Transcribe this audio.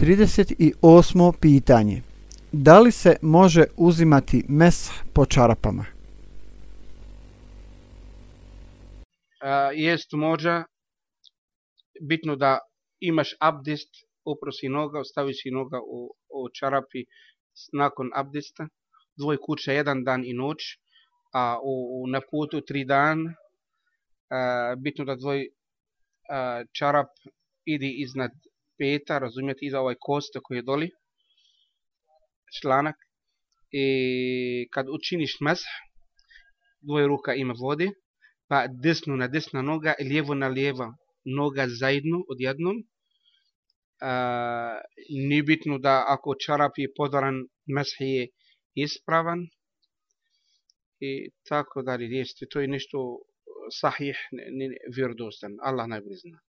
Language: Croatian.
38. pitanje. Da li se može uzimati mes po čarapama? A, jest može. Bitno da imaš abdest, oprosi noga, ostavi si noga u, u čarapi nakon abdesta. Dvoj jedan dan i noć, a u, na putu tri dan. A, bitno da dvoj čarap idi iznad peta, razumijete, iza ovaj kost koji je doli, članak. I kad učiniš mesh, dvoje ruka ima vode, pa desnu na desna noga, lijevo na lijeva noga zajedno odjednom. A, nije da ako čarap je podaran, mesh je ispravan. I tako dalje, jeste, to je nešto sahih, vjerodostan. Allah najbolje zna.